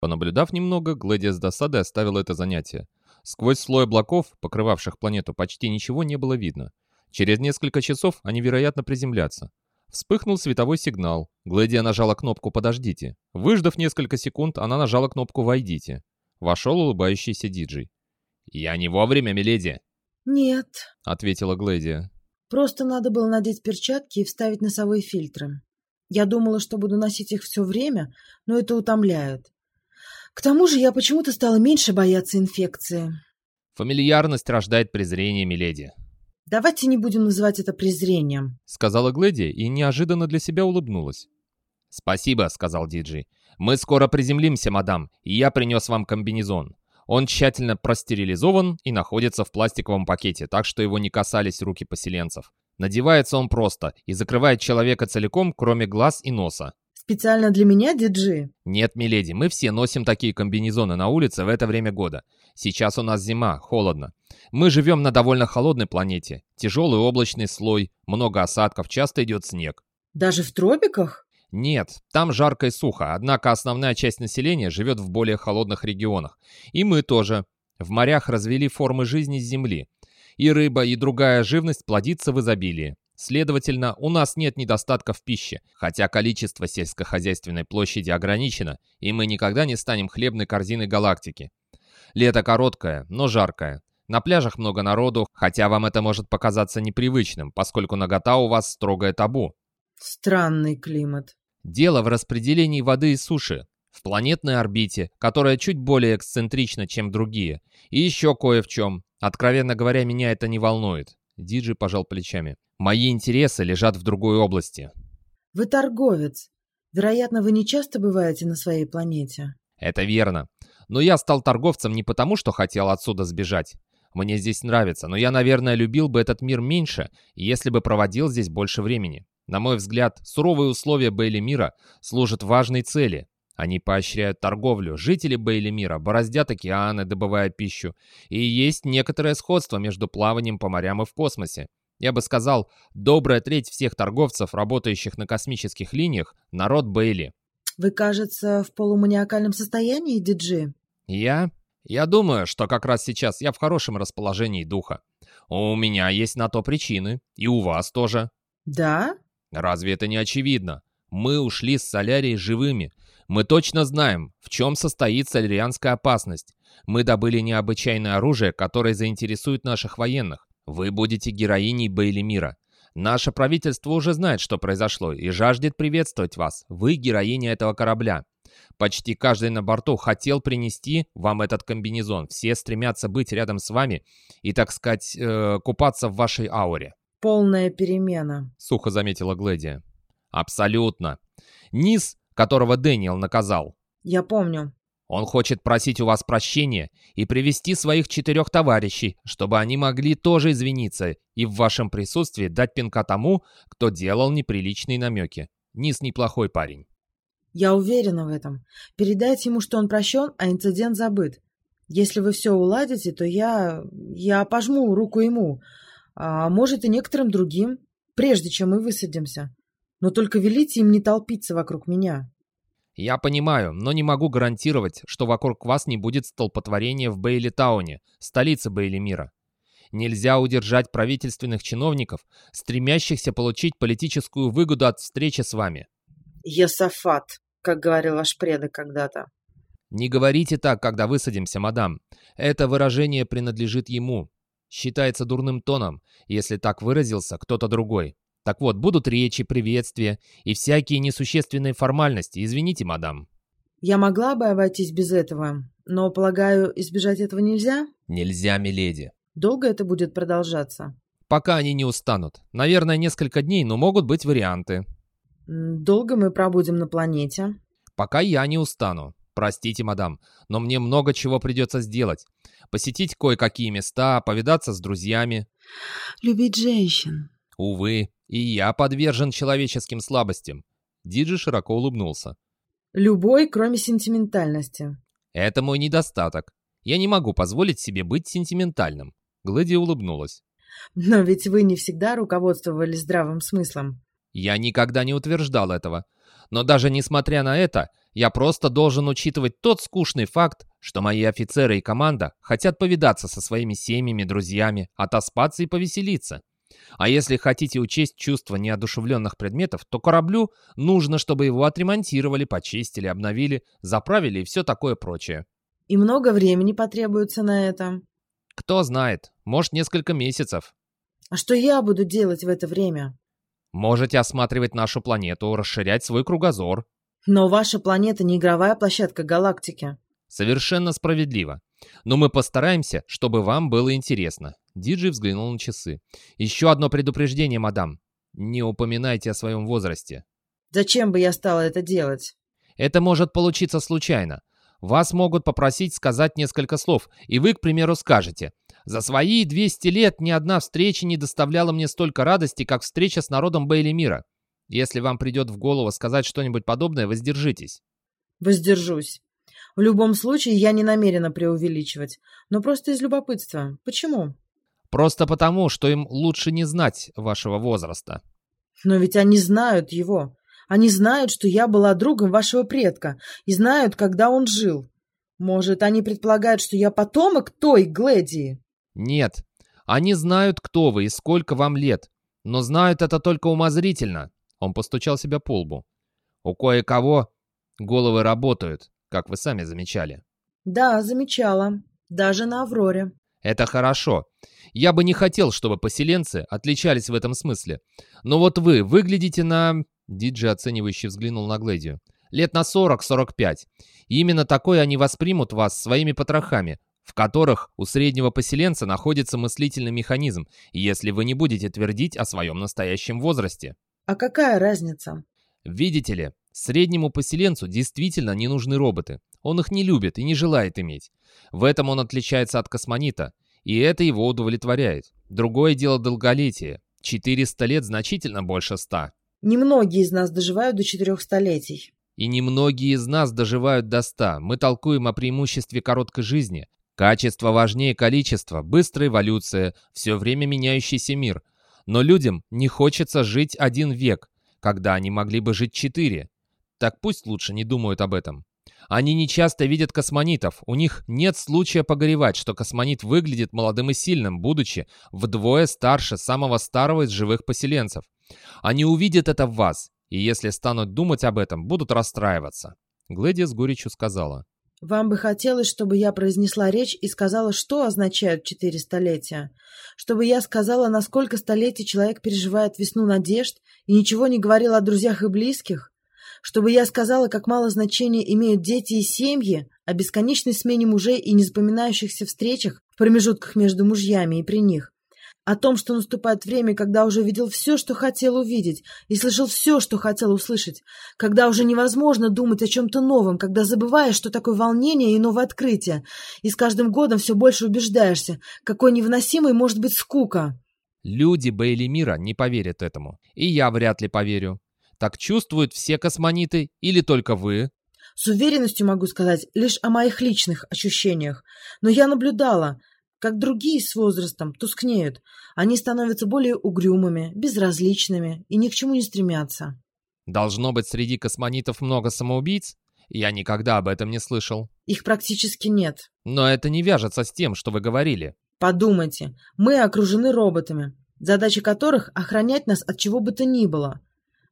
Понаблюдав немного, Глэдия с досадой оставила это занятие. Сквозь слой облаков, покрывавших планету, почти ничего не было видно. Через несколько часов они, вероятно, приземлятся. Вспыхнул световой сигнал. Глэдия нажала кнопку «Подождите». Выждав несколько секунд, она нажала кнопку «Войдите». Вошел улыбающийся диджей. «Я не вовремя, миледи!» «Нет», — ответила Глэдия. «просто надо было надеть перчатки и вставить носовые фильтры. Я думала, что буду носить их все время, но это утомляет. К тому же я почему-то стала меньше бояться инфекции». «Фамильярность рождает презрение, миледи», «Давайте не будем называть это презрением», — сказала Глэди и неожиданно для себя улыбнулась. «Спасибо», — сказал Диджи. «Мы скоро приземлимся, мадам, и я принес вам комбинезон. Он тщательно простерилизован и находится в пластиковом пакете, так что его не касались руки поселенцев. Надевается он просто и закрывает человека целиком, кроме глаз и носа. «Специально для меня, диджи?» «Нет, миледи, мы все носим такие комбинезоны на улице в это время года. Сейчас у нас зима, холодно. Мы живем на довольно холодной планете. Тяжелый облачный слой, много осадков, часто идет снег». «Даже в тропиках?» Нет, там жарко и сухо, однако основная часть населения живет в более холодных регионах. И мы тоже. В морях развели формы жизни с земли. И рыба, и другая живность плодится в изобилии. Следовательно, у нас нет недостатка в пище, хотя количество сельскохозяйственной площади ограничено, и мы никогда не станем хлебной корзиной галактики. Лето короткое, но жаркое. На пляжах много народу, хотя вам это может показаться непривычным, поскольку нагота у вас строгое табу. Странный климат. Дело в распределении воды и суши, в планетной орбите, которая чуть более эксцентрична, чем другие, и еще кое в чем. Откровенно говоря, меня это не волнует. Диджи пожал плечами. Мои интересы лежат в другой области. Вы торговец. Вероятно, вы не часто бываете на своей планете. Это верно. Но я стал торговцем не потому, что хотел отсюда сбежать. Мне здесь нравится, но я, наверное, любил бы этот мир меньше, если бы проводил здесь больше времени. На мой взгляд, суровые условия Бейли мира служат важной цели. Они поощряют торговлю. Жители Бейли мира бороздят океаны, добывая пищу. И есть некоторое сходство между плаванием по морям и в космосе. Я бы сказал, добрая треть всех торговцев, работающих на космических линиях, народ Бейли. Вы, кажется, в полуманиакальном состоянии, диджи? Я? Я думаю, что как раз сейчас я в хорошем расположении духа. У меня есть на то причины. И у вас тоже. Да? Разве это не очевидно? Мы ушли с Солярии живыми. Мы точно знаем, в чем состоит солярианская опасность. Мы добыли необычайное оружие, которое заинтересует наших военных. Вы будете героиней Бейли мира. Наше правительство уже знает, что произошло, и жаждет приветствовать вас. Вы героиня этого корабля. Почти каждый на борту хотел принести вам этот комбинезон. Все стремятся быть рядом с вами и, так сказать, э, купаться в вашей ауре. Полная перемена, сухо заметила Глэдия. Абсолютно. Низ, которого Дэниел наказал. Я помню. Он хочет просить у вас прощения и привести своих четырех товарищей, чтобы они могли тоже извиниться и в вашем присутствии дать пинка тому, кто делал неприличные намеки. Низ неплохой парень. Я уверена в этом. Передайте ему, что он прощен, а инцидент забыт. Если вы все уладите, то я... я пожму руку ему, а может и некоторым другим, прежде чем мы высадимся. Но только велите им не толпиться вокруг меня. «Я понимаю, но не могу гарантировать, что вокруг вас не будет столпотворения в Бейли-тауне, столице Бейли мира. Нельзя удержать правительственных чиновников, стремящихся получить политическую выгоду от встречи с вами». «Есафат», как говорил ваш предок когда-то. «Не говорите так, когда высадимся, мадам. Это выражение принадлежит ему. Считается дурным тоном, если так выразился кто-то другой. Так вот, будут речи, приветствия и всякие несущественные формальности. Извините, мадам. Я могла бы обойтись без этого, но, полагаю, избежать этого нельзя? Нельзя, миледи. Долго это будет продолжаться? Пока они не устанут. Наверное, несколько дней, но могут быть варианты. Долго мы пробудем на планете? Пока я не устану. Простите, мадам, но мне много чего придется сделать. Посетить кое-какие места, повидаться с друзьями. Любить женщин. Увы, и я подвержен человеческим слабостям. Диджи широко улыбнулся. Любой, кроме сентиментальности. Это мой недостаток. Я не могу позволить себе быть сентиментальным. Глэди улыбнулась. Но ведь вы не всегда руководствовались здравым смыслом. Я никогда не утверждал этого. Но даже несмотря на это, Я просто должен учитывать тот скучный факт, что мои офицеры и команда хотят повидаться со своими семьями, друзьями, отоспаться и повеселиться. А если хотите учесть чувства неодушевленных предметов, то кораблю нужно, чтобы его отремонтировали, почистили, обновили, заправили и все такое прочее. И много времени потребуется на это. Кто знает, может несколько месяцев. А что я буду делать в это время? Можете осматривать нашу планету, расширять свой кругозор. Но ваша планета не игровая площадка галактики. Совершенно справедливо. Но мы постараемся, чтобы вам было интересно. Диджи взглянул на часы. «Еще одно предупреждение, мадам. Не упоминайте о своем возрасте». «Зачем бы я стала это делать?» «Это может получиться случайно. Вас могут попросить сказать несколько слов, и вы, к примеру, скажете. За свои 200 лет ни одна встреча не доставляла мне столько радости, как встреча с народом Бейли Мира. Если вам придет в голову сказать что-нибудь подобное, воздержитесь». «Воздержусь. В любом случае, я не намерена преувеличивать, но просто из любопытства. Почему?» Просто потому, что им лучше не знать вашего возраста. Но ведь они знают его. Они знают, что я была другом вашего предка, и знают, когда он жил. Может, они предполагают, что я потомок той Гледии? Нет. Они знают, кто вы и сколько вам лет. Но знают это только умозрительно. Он постучал себя по лбу. У кое-кого головы работают, как вы сами замечали. Да, замечала. Даже на Авроре. Это хорошо. Я бы не хотел, чтобы поселенцы отличались в этом смысле. Но вот вы выглядите на...» Диджи оценивающе взглянул на Гледию. «Лет на 40-45. И именно такой они воспримут вас своими потрохами, в которых у среднего поселенца находится мыслительный механизм, если вы не будете твердить о своем настоящем возрасте». «А какая разница?» «Видите ли, среднему поселенцу действительно не нужны роботы. Он их не любит и не желает иметь. В этом он отличается от космонита, и это его удовлетворяет. Другое дело долголетие. 400 лет значительно больше 100. Немногие из нас доживают до четырех столетий. И немногие из нас доживают до 100. Мы толкуем о преимуществе короткой жизни. Качество важнее количества, быстрая эволюция, все время меняющийся мир. Но людям не хочется жить один век, когда они могли бы жить четыре. Так пусть лучше не думают об этом. Они не часто видят космонитов, у них нет случая погоревать, что космонит выглядит молодым и сильным, будучи вдвое старше самого старого из живых поселенцев. Они увидят это в вас, и если станут думать об этом, будут расстраиваться. Глэдия с горечью сказала. «Вам бы хотелось, чтобы я произнесла речь и сказала, что означают четыре столетия? Чтобы я сказала, насколько столетий человек переживает весну надежд и ничего не говорил о друзьях и близких? Чтобы я сказала, как мало значения имеют дети и семьи, о бесконечной смене мужей и незапоминающихся встречах в промежутках между мужьями и при них, о том, что наступает время, когда уже видел все, что хотел увидеть, и слышал все, что хотел услышать, когда уже невозможно думать о чем-то новом, когда забываешь, что такое волнение и новое открытие, и с каждым годом все больше убеждаешься, какой невыносимой может быть скука. Люди Бейли мира не поверят этому, и я вряд ли поверю. Так чувствуют все космониты или только вы? С уверенностью могу сказать лишь о моих личных ощущениях. Но я наблюдала, как другие с возрастом тускнеют. Они становятся более угрюмыми, безразличными и ни к чему не стремятся. Должно быть среди космонитов много самоубийц? Я никогда об этом не слышал. Их практически нет. Но это не вяжется с тем, что вы говорили. Подумайте, мы окружены роботами, задача которых — охранять нас от чего бы то ни было.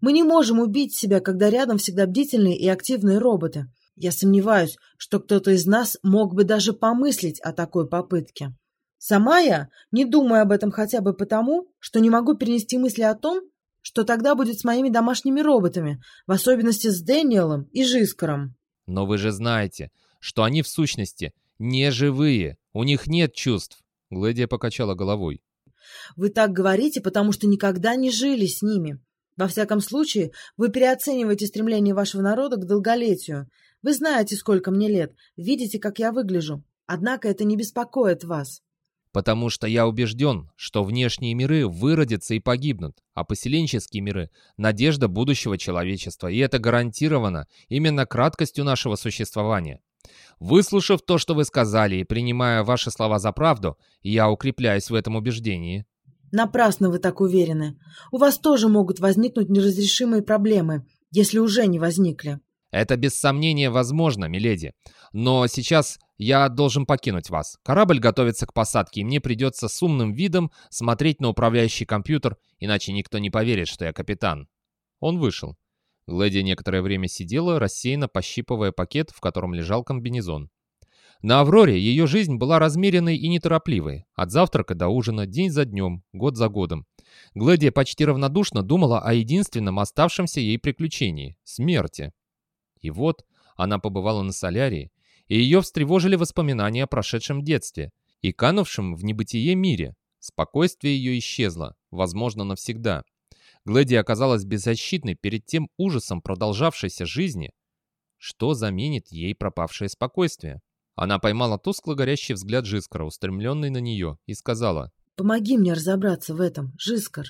Мы не можем убить себя, когда рядом всегда бдительные и активные роботы. Я сомневаюсь, что кто-то из нас мог бы даже помыслить о такой попытке. Сама я не думаю об этом хотя бы потому, что не могу перенести мысли о том, что тогда будет с моими домашними роботами, в особенности с Дэниелом и Жискаром. Но вы же знаете, что они в сущности не живые, у них нет чувств. Глэдия покачала головой. Вы так говорите, потому что никогда не жили с ними. Во всяком случае, вы переоцениваете стремление вашего народа к долголетию. Вы знаете, сколько мне лет, видите, как я выгляжу. Однако это не беспокоит вас. Потому что я убежден, что внешние миры выродятся и погибнут, а поселенческие миры — надежда будущего человечества, и это гарантировано именно краткостью нашего существования. Выслушав то, что вы сказали, и принимая ваши слова за правду, я укрепляюсь в этом убеждении. Напрасно вы так уверены. У вас тоже могут возникнуть неразрешимые проблемы, если уже не возникли. Это без сомнения возможно, миледи. Но сейчас я должен покинуть вас. Корабль готовится к посадке, и мне придется с умным видом смотреть на управляющий компьютер, иначе никто не поверит, что я капитан. Он вышел. Глэдия некоторое время сидела, рассеянно пощипывая пакет, в котором лежал комбинезон. На Авроре ее жизнь была размеренной и неторопливой, от завтрака до ужина, день за днем, год за годом. Глэдия почти равнодушно думала о единственном оставшемся ей приключении — смерти. И вот она побывала на солярии, и ее встревожили воспоминания о прошедшем детстве и канувшем в небытие мире. Спокойствие ее исчезло, возможно, навсегда. Глэди оказалась беззащитной перед тем ужасом продолжавшейся жизни, что заменит ей пропавшее спокойствие. Она поймала тускло горящий взгляд Жискара, устремленный на нее, и сказала, «Помоги мне разобраться в этом, Жискар».